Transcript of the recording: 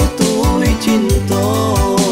Tôi tu tôi.